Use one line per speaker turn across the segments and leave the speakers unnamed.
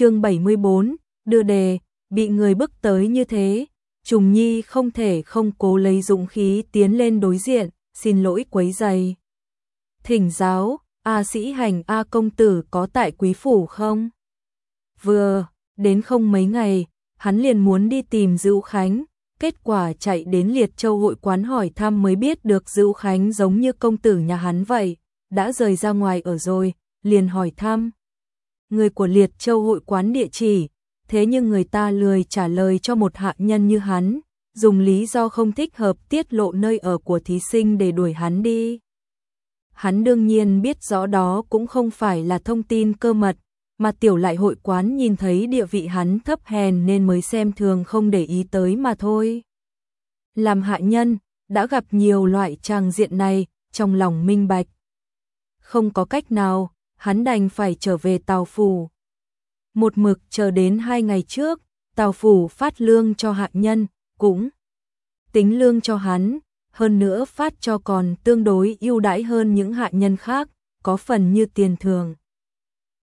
chương 74, đưa đề, bị người bức tới như thế, Trùng Nhi không thể không cố lấy dũng khí tiến lên đối diện, xin lỗi quấy giày. Thỉnh giáo, A sĩ hành A công tử có tại quý phủ không? Vừa, đến không mấy ngày, hắn liền muốn đi tìm Dữu Khánh, kết quả chạy đến Liệt Châu hội quán hỏi thăm mới biết được Dữu Khánh giống như công tử nhà hắn vậy, đã rời ra ngoài ở rồi, liền hỏi thăm. Người của Liệt Châu hội quán địa chỉ, thế nhưng người ta lười trả lời cho một hạ nhân như hắn, dùng lý do không thích hợp tiết lộ nơi ở của thí sinh để đuổi hắn đi. Hắn đương nhiên biết rõ đó cũng không phải là thông tin cơ mật, mà tiểu lại hội quán nhìn thấy địa vị hắn thấp hèn nên mới xem thường không để ý tới mà thôi. Làm hạ nhân, đã gặp nhiều loại trang diện này, trong lòng minh bạch. Không có cách nào, hắn đành phải trở về Tàu Phủ. Một mực chờ đến hai ngày trước, Tàu Phủ phát lương cho hạ nhân, cũng tính lương cho hắn, hơn nữa phát cho còn tương đối ưu đãi hơn những hạ nhân khác, có phần như tiền thường.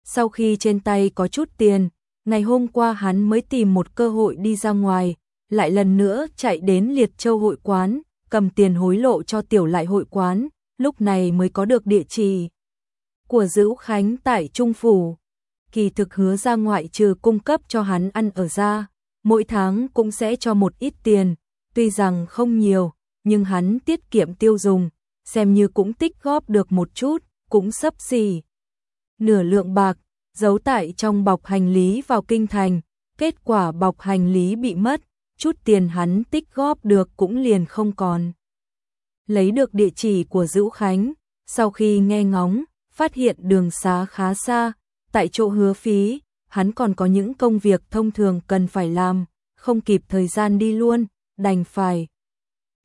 Sau khi trên tay có chút tiền, ngày hôm qua hắn mới tìm một cơ hội đi ra ngoài, lại lần nữa chạy đến Liệt Châu hội quán, cầm tiền hối lộ cho tiểu lại hội quán, lúc này mới có được địa chỉ của Dữ Khánh tại Trung Phủ. Kỳ thực hứa ra ngoại trừ cung cấp cho hắn ăn ở ra, mỗi tháng cũng sẽ cho một ít tiền, tuy rằng không nhiều, nhưng hắn tiết kiệm tiêu dùng, xem như cũng tích góp được một chút, cũng sấp xỉ. Nửa lượng bạc, giấu tại trong bọc hành lý vào kinh thành, kết quả bọc hành lý bị mất, chút tiền hắn tích góp được cũng liền không còn. Lấy được địa chỉ của Dữ Khánh, sau khi nghe ngóng, phát hiện đường xá khá xa, tại chỗ hứa phí, hắn còn có những công việc thông thường cần phải làm, không kịp thời gian đi luôn, đành phải.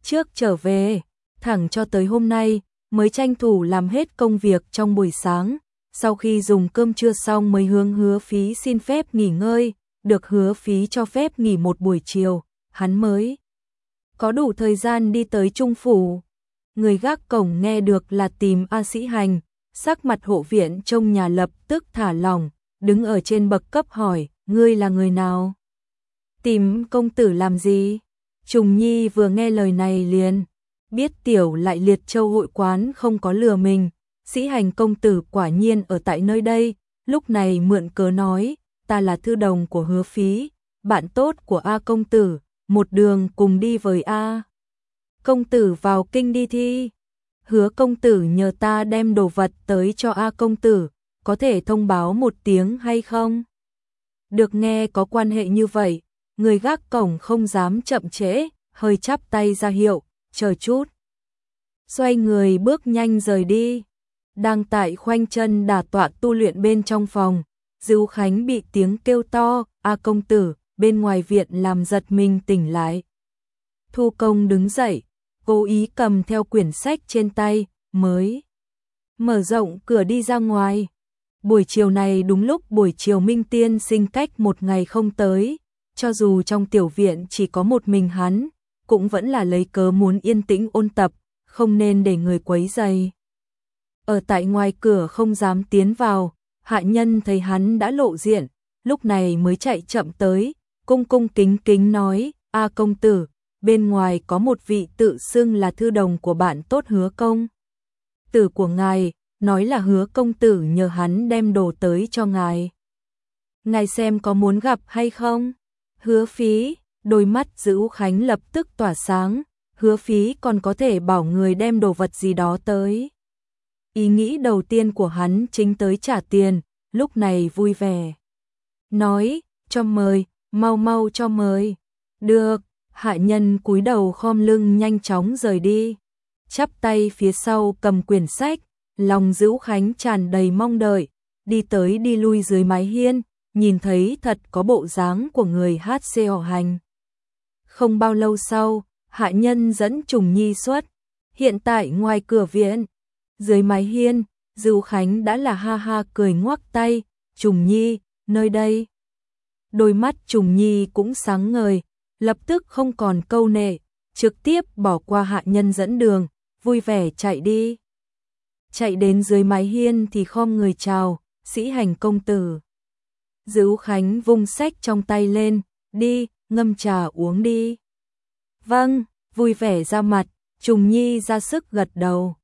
Trước trở về, thẳng cho tới hôm nay, mới tranh thủ làm hết công việc trong buổi sáng, sau khi dùng cơm trưa xong mới hướng hứa phí xin phép nghỉ ngơi, được hứa phí cho phép nghỉ một buổi chiều, hắn mới có đủ thời gian đi tới trung phủ. Người gác cổng nghe được là tìm A Sĩ Hành, sắc mặt hộ viện trông nhà lập tức thả lòng đứng ở trên bậc cấp hỏi, ngươi là người nào? Tìm công tử làm gì? Trùng Nhi vừa nghe lời này liền, biết tiểu lại liệt châu hội quán không có lừa mình, sĩ hành công tử quả nhiên ở tại nơi đây, lúc này mượn cớ nói, ta là thư đồng của hứa phí, bạn tốt của A công tử, một đường cùng đi với A. Công tử vào kinh đi thi. Hứa công tử nhờ ta đem đồ vật tới cho A công tử, có thể thông báo một tiếng hay không? Được nghe có quan hệ như vậy, người gác cổng không dám chậm trễ, hơi chắp tay ra hiệu, chờ chút. Xoay người bước nhanh rời đi. Đang tại khoanh chân đả tọa tu luyện bên trong phòng, Dữu Khánh bị tiếng kêu to, "A công tử!" bên ngoài viện làm giật mình tỉnh lại. Thu Công đứng dậy, cố ý cầm theo quyển sách trên tay, mới mở rộng cửa đi ra ngoài. Buổi chiều này đúng lúc buổi chiều Minh Tiên sinh cách một ngày không tới, cho dù trong tiểu viện chỉ có một mình hắn, cũng vẫn là lấy cớ muốn yên tĩnh ôn tập, không nên để người quấy dày. Ở tại ngoài cửa không dám tiến vào, hạ nhân thấy hắn đã lộ diện, lúc này mới chạy chậm tới, cung cung kính kính nói, A công tử, bên ngoài có một vị tự xưng là thư đồng của bạn tốt hứa công. Tử của ngài, nói là hứa công tử nhờ hắn đem đồ tới cho ngài. Ngài xem có muốn gặp hay không? Hứa phí, đôi mắt giữ Khánh lập tức tỏa sáng, hứa phí còn có thể bảo người đem đồ vật gì đó tới. Ý nghĩ đầu tiên của hắn chính tới trả tiền, lúc này vui vẻ. Nói, cho mời, mau mau cho mời. Được, hạ nhân cúi đầu khom lưng nhanh chóng rời đi. Chắp tay phía sau cầm quyển sách, lòng giữ khánh tràn đầy mong đợi, đi tới đi lui dưới mái hiên, nhìn thấy thật có bộ dáng của người hát xe họ hành. Không bao lâu sau, hạ nhân dẫn trùng nhi xuất, hiện tại ngoài cửa viện, dưới mái hiên, Dưu Khánh đã là ha ha cười ngoắc tay, trùng nhi, nơi đây. Đôi mắt trùng nhi cũng sáng ngời, lập tức không còn câu nệ, trực tiếp bỏ qua hạ nhân dẫn đường, vui vẻ chạy đi. Chạy đến dưới mái hiên thì khom người chào, sĩ hành công tử. Dữ Khánh vung sách trong tay lên, đi, ngâm trà uống đi. Vâng, vui vẻ ra mặt, Trùng Nhi ra sức gật đầu.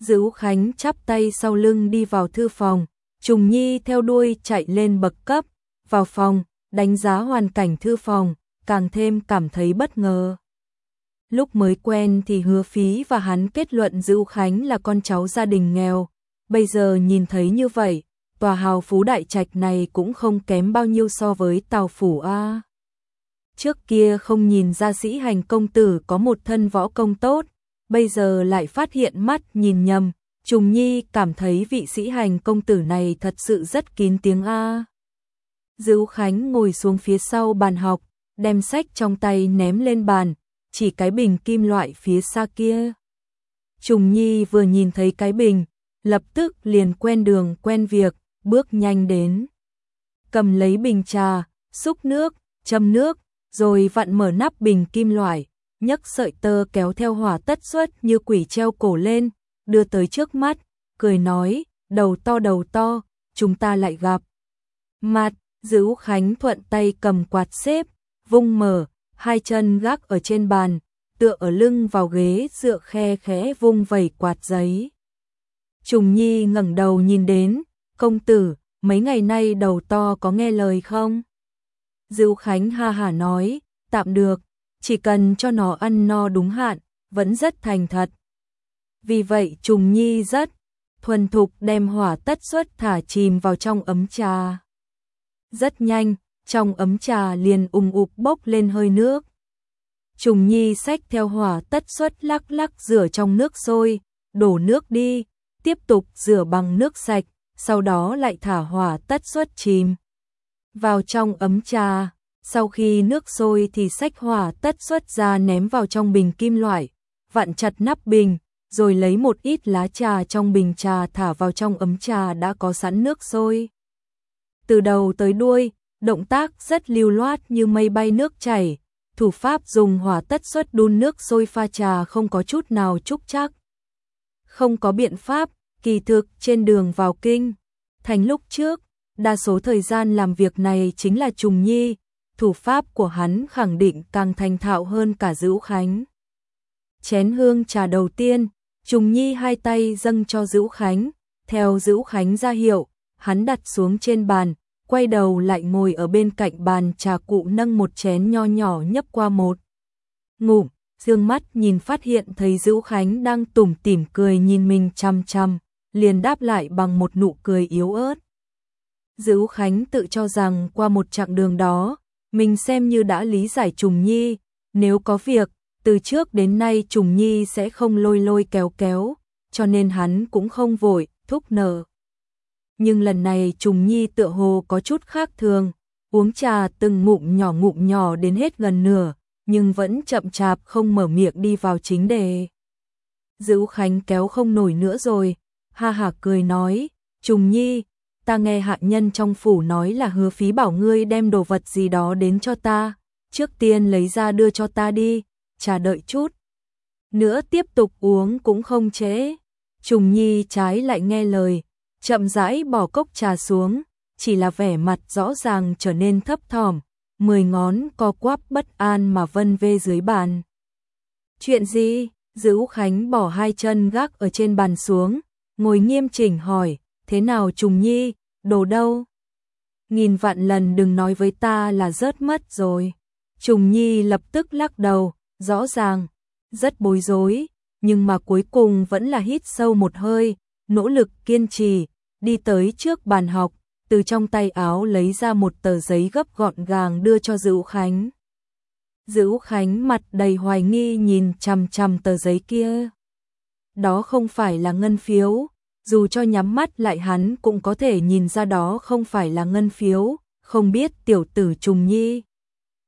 Dữ Khánh chắp tay sau lưng đi vào thư phòng, Trùng Nhi theo đuôi chạy lên bậc cấp, vào phòng, đánh giá hoàn cảnh thư phòng, càng thêm cảm thấy bất ngờ. Lúc mới quen thì hứa phí và hắn kết luận Dữ Khánh là con cháu gia đình nghèo, bây giờ nhìn thấy như vậy, tòa hào phú đại trạch này cũng không kém bao nhiêu so với tàu phủ A. Trước kia không nhìn ra sĩ hành công tử có một thân võ công tốt, bây giờ lại phát hiện mắt nhìn nhầm, Trùng Nhi cảm thấy vị sĩ hành công tử này thật sự rất kín tiếng A. Dữ Khánh ngồi xuống phía sau bàn học, đem sách trong tay ném lên bàn, chỉ cái bình kim loại phía xa kia. Trùng Nhi vừa nhìn thấy cái bình, lập tức liền quen đường quen việc, bước nhanh đến. Cầm lấy bình trà, xúc nước, châm nước, rồi vặn mở nắp bình kim loại, nhấc sợi tơ kéo theo hỏa tất suất như quỷ treo cổ lên, đưa tới trước mắt, cười nói, đầu to đầu to, chúng ta lại gặp. Mặt, Dữ Khánh thuận tay cầm quạt xếp, vung mở, hai chân gác ở trên bàn, tựa ở lưng vào ghế dựa khe khẽ vung vẩy quạt giấy. Trùng Nhi ngẩng đầu nhìn đến, công tử, mấy ngày nay đầu to có nghe lời không? Dữu Khánh ha hả nói, tạm được, chỉ cần cho nó ăn no đúng hạn, vẫn rất thành thật. Vì vậy Trùng Nhi rất thuần thục đem hỏa tất suất thả chìm vào trong ấm trà. Rất nhanh, trong ấm trà liền ùng ục bốc lên hơi nước. Trùng Nhi xách theo hỏa tất suất lắc lắc rửa trong nước sôi, đổ nước đi, tiếp tục rửa bằng nước sạch, sau đó lại thả hỏa tất suất chìm vào trong ấm trà. Sau khi nước sôi thì xách hỏa tất suất ra ném vào trong bình kim loại, vặn chặt nắp bình, rồi lấy một ít lá trà trong bình trà thả vào trong ấm trà đã có sẵn nước sôi. Từ đầu tới đuôi, động tác rất lưu loát như mây bay nước chảy, thủ pháp dùng hỏa tất suất đun nước sôi pha trà không có chút nào trúc chắc. Không có biện pháp, kỳ thực trên đường vào kinh, thành lúc trước, đa số thời gian làm việc này chính là trùng nhi, thủ pháp của hắn khẳng định càng thành thạo hơn cả Dữu Khánh. Chén hương trà đầu tiên, trùng nhi hai tay dâng cho Dữu Khánh, theo Dữu Khánh ra hiệu, hắn đặt xuống trên bàn, quay đầu lại ngồi ở bên cạnh bàn trà cụ nâng một chén nho nhỏ nhấp qua một. Ngủ, dương mắt nhìn phát hiện thấy Dữ Khánh đang tủm tỉm cười nhìn mình chăm chăm, liền đáp lại bằng một nụ cười yếu ớt. Dữ Khánh tự cho rằng qua một chặng đường đó, mình xem như đã lý giải Trùng Nhi, nếu có việc, từ trước đến nay Trùng Nhi sẽ không lôi lôi kéo kéo, cho nên hắn cũng không vội, thúc nở. Nhưng lần này Trùng Nhi tựa hồ có chút khác thường, uống trà từng ngụm nhỏ ngụm nhỏ đến hết gần nửa, nhưng vẫn chậm chạp không mở miệng đi vào chính đề. Dữ Khánh kéo không nổi nữa rồi, ha ha cười nói, Trùng Nhi, ta nghe hạ nhân trong phủ nói là hứa phí bảo ngươi đem đồ vật gì đó đến cho ta, trước tiên lấy ra đưa cho ta đi, trà đợi chút. Nữa tiếp tục uống cũng không chế. Trùng Nhi trái lại nghe lời, chậm rãi bỏ cốc trà xuống, chỉ là vẻ mặt rõ ràng trở nên thấp thỏm, mười ngón co quắp bất an mà vân vê dưới bàn. Chuyện gì? Dữ Khánh bỏ hai chân gác ở trên bàn xuống, ngồi nghiêm chỉnh hỏi, thế nào Trùng Nhi, đồ đâu? Nghìn vạn lần đừng nói với ta là rớt mất rồi. Trùng Nhi lập tức lắc đầu, rõ ràng, rất bối rối, nhưng mà cuối cùng vẫn là hít sâu một hơi, nỗ lực kiên trì, đi tới trước bàn học, từ trong tay áo lấy ra một tờ giấy gấp gọn gàng đưa cho Dữ Khánh. Dữ Khánh mặt đầy hoài nghi nhìn chằm chằm tờ giấy kia. Đó không phải là ngân phiếu, dù cho nhắm mắt lại hắn cũng có thể nhìn ra đó không phải là ngân phiếu, không biết tiểu tử trùng nhi.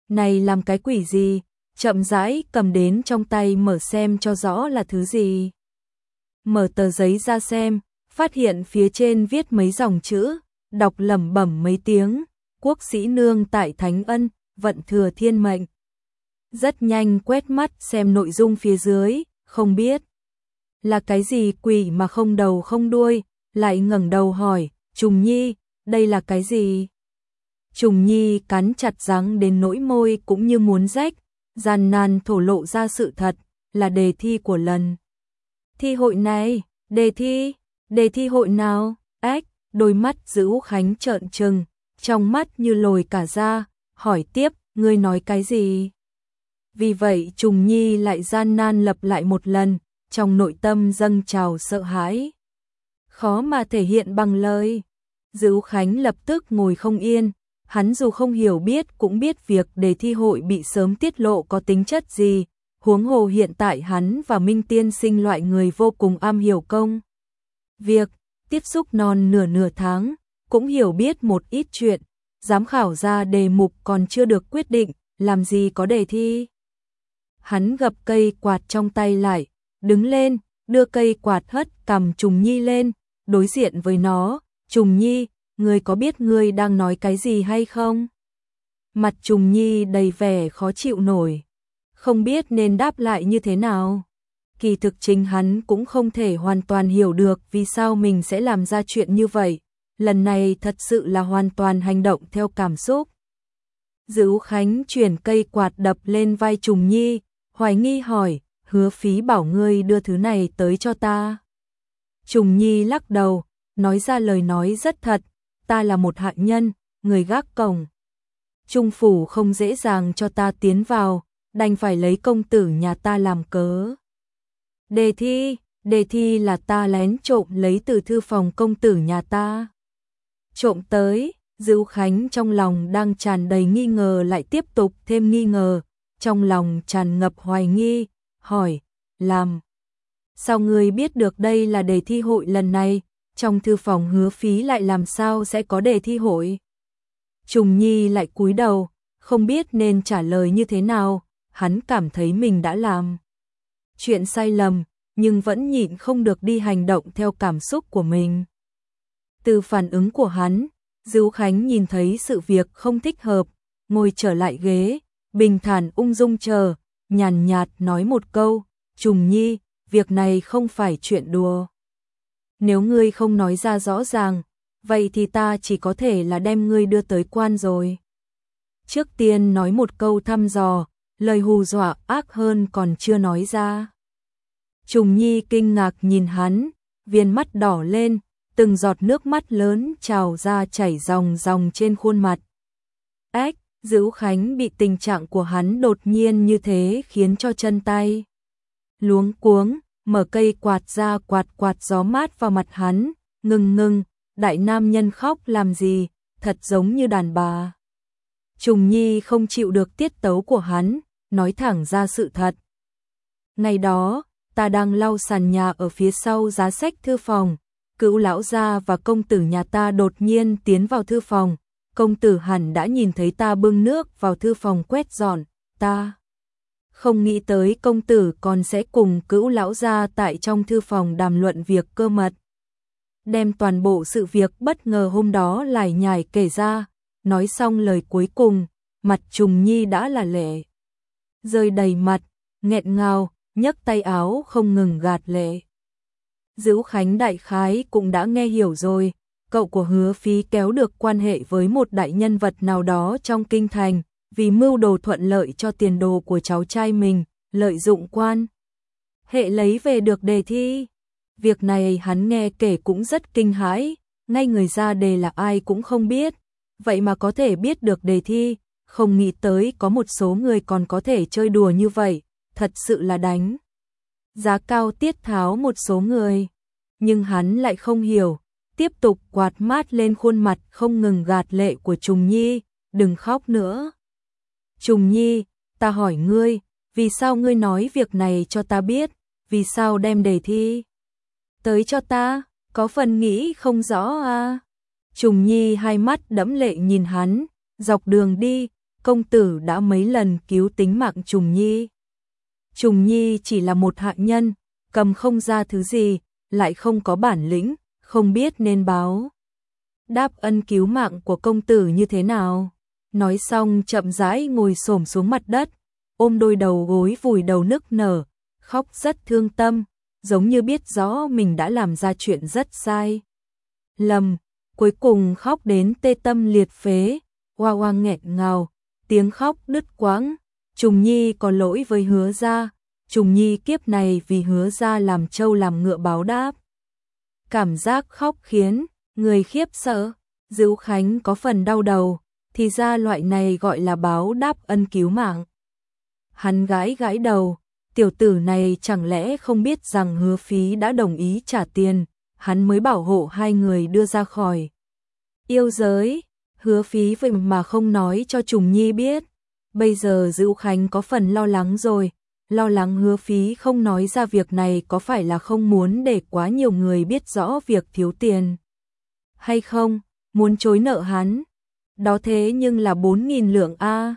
Này làm cái quỷ gì, chậm rãi cầm đến trong tay mở xem cho rõ là thứ gì. Mở tờ giấy ra xem, phát hiện phía trên viết mấy dòng chữ, đọc lẩm bẩm mấy tiếng, quốc sĩ nương tại Thánh Ân, vận thừa thiên mệnh. Rất nhanh quét mắt xem nội dung phía dưới, không biết là cái gì quỷ mà không đầu không đuôi, lại ngẩng đầu hỏi, Trùng Nhi, đây là cái gì? Trùng Nhi cắn chặt răng đến nỗi môi cũng như muốn rách, gian nan thổ lộ ra sự thật, là đề thi của lần. Thi hội này, đề thi, đề thi hội nào, ếch, đôi mắt giữ Khánh trợn trừng, trong mắt như lồi cả ra, hỏi tiếp, ngươi nói cái gì? Vì vậy Trùng Nhi lại gian nan lập lại một lần, trong nội tâm dâng trào sợ hãi. Khó mà thể hiện bằng lời. Dữ Khánh lập tức ngồi không yên, hắn dù không hiểu biết cũng biết việc đề thi hội bị sớm tiết lộ có tính chất gì, huống hồ hiện tại hắn và Minh Tiên sinh loại người vô cùng am hiểu công. Việc, tiếp xúc non nửa nửa tháng, cũng hiểu biết một ít chuyện, giám khảo ra đề mục còn chưa được quyết định, làm gì có đề thi. Hắn gập cây quạt trong tay lại, đứng lên, đưa cây quạt hất cầm Trùng Nhi lên, đối diện với nó, Trùng Nhi, ngươi có biết ngươi đang nói cái gì hay không? Mặt Trùng Nhi đầy vẻ khó chịu nổi, không biết nên đáp lại như thế nào. Kỳ thực chính hắn cũng không thể hoàn toàn hiểu được vì sao mình sẽ làm ra chuyện như vậy, lần này thật sự là hoàn toàn hành động theo cảm xúc. Dữ Khánh chuyển cây quạt đập lên vai Trùng Nhi, hoài nghi hỏi, hứa phí bảo ngươi đưa thứ này tới cho ta. Trùng Nhi lắc đầu, nói ra lời nói rất thật, ta là một hạ nhân, người gác cổng. Trung phủ không dễ dàng cho ta tiến vào, đành phải lấy công tử nhà ta làm cớ. Đề thi, đề thi là ta lén trộm lấy từ thư phòng công tử nhà ta. Trộm tới, Dữu Khánh trong lòng đang tràn đầy nghi ngờ lại tiếp tục thêm nghi ngờ, trong lòng tràn ngập hoài nghi, hỏi, làm. Sao ngươi biết được đây là đề thi hội lần này, trong thư phòng hứa phí lại làm sao sẽ có đề thi hội? Trùng Nhi lại cúi đầu, không biết nên trả lời như thế nào, hắn cảm thấy mình đã làm. Chuyện sai lầm, nhưng vẫn nhịn không được đi hành động theo cảm xúc của mình. Từ phản ứng của hắn, Dữu Khánh nhìn thấy sự việc không thích hợp, ngồi trở lại ghế, bình thản ung dung chờ, nhàn nhạt nói một câu, Trùng Nhi, việc này không phải chuyện đùa. Nếu ngươi không nói ra rõ ràng, vậy thì ta chỉ có thể là đem ngươi đưa tới quan rồi. Trước tiên nói một câu thăm dò, lời hù dọa ác hơn còn chưa nói ra. Trùng Nhi kinh ngạc nhìn hắn, viên mắt đỏ lên, từng giọt nước mắt lớn trào ra chảy ròng ròng trên khuôn mặt. Ếch, Dữ Khánh bị tình trạng của hắn đột nhiên như thế khiến cho chân tay. Luống cuống, mở cây quạt ra quạt quạt gió mát vào mặt hắn, ngừng ngừng, đại nam nhân khóc làm gì, thật giống như đàn bà. Trùng Nhi không chịu được tiết tấu của hắn, nói thẳng ra sự thật. Ngày đó, ta đang lau sàn nhà ở phía sau giá sách thư phòng, cữu lão gia và công tử nhà ta đột nhiên tiến vào thư phòng, công tử hẳn đã nhìn thấy ta bưng nước vào thư phòng quét dọn, ta không nghĩ tới công tử còn sẽ cùng cữu lão gia tại trong thư phòng đàm luận việc cơ mật. Đem toàn bộ sự việc bất ngờ hôm đó lại nhải kể ra, nói xong lời cuối cùng, mặt trùng nhi đã là lệ. Rơi đầy mặt, nghẹn ngào, nhấc tay áo không ngừng gạt lệ. Dữ Khánh Đại Khái cũng đã nghe hiểu rồi, cậu của hứa phí kéo được quan hệ với một đại nhân vật nào đó trong kinh thành, vì mưu đồ thuận lợi cho tiền đồ của cháu trai mình, lợi dụng quan. Hệ lấy về được đề thi. Việc này hắn nghe kể cũng rất kinh hãi, ngay người ra đề là ai cũng không biết, vậy mà có thể biết được đề thi, không nghĩ tới có một số người còn có thể chơi đùa như vậy, thật sự là đánh. Giá cao tiết tháo một số người, nhưng hắn lại không hiểu, tiếp tục quạt mát lên khuôn mặt không ngừng gạt lệ của Trùng Nhi, đừng khóc nữa. Trùng Nhi, ta hỏi ngươi, vì sao ngươi nói việc này cho ta biết, vì sao đem đề thi tới cho ta, có phần nghĩ không rõ à. Trùng Nhi hai mắt đẫm lệ nhìn hắn, dọc đường đi, công tử đã mấy lần cứu tính mạng Trùng Nhi. Trùng Nhi chỉ là một hạ nhân, cầm không ra thứ gì, lại không có bản lĩnh, không biết nên báo. Đáp ân cứu mạng của công tử như thế nào? Nói xong chậm rãi ngồi xổm xuống mặt đất, ôm đôi đầu gối vùi đầu nức nở, khóc rất thương tâm, giống như biết rõ mình đã làm ra chuyện rất sai. Lầm, cuối cùng khóc đến tê tâm liệt phế, hoa hoa nghẹt ngào, tiếng khóc đứt quãng. Trùng Nhi có lỗi với hứa ra, Trùng Nhi kiếp này vì hứa ra làm trâu làm ngựa báo đáp. Cảm giác khóc khiến người khiếp sợ, Dữu Khánh có phần đau đầu, thì ra loại này gọi là báo đáp ân cứu mạng. Hắn gãi gãi đầu, tiểu tử này chẳng lẽ không biết rằng hứa phí đã đồng ý trả tiền, hắn mới bảo hộ hai người đưa ra khỏi. Yêu giới, hứa phí vậy mà không nói cho Trùng Nhi biết. Bây giờ dữ Khánh có phần lo lắng rồi, lo lắng hứa phí không nói ra việc này có phải là không muốn để quá nhiều người biết rõ việc thiếu tiền. Hay không, muốn chối nợ hắn. Đó thế nhưng là 4.000 lượng A.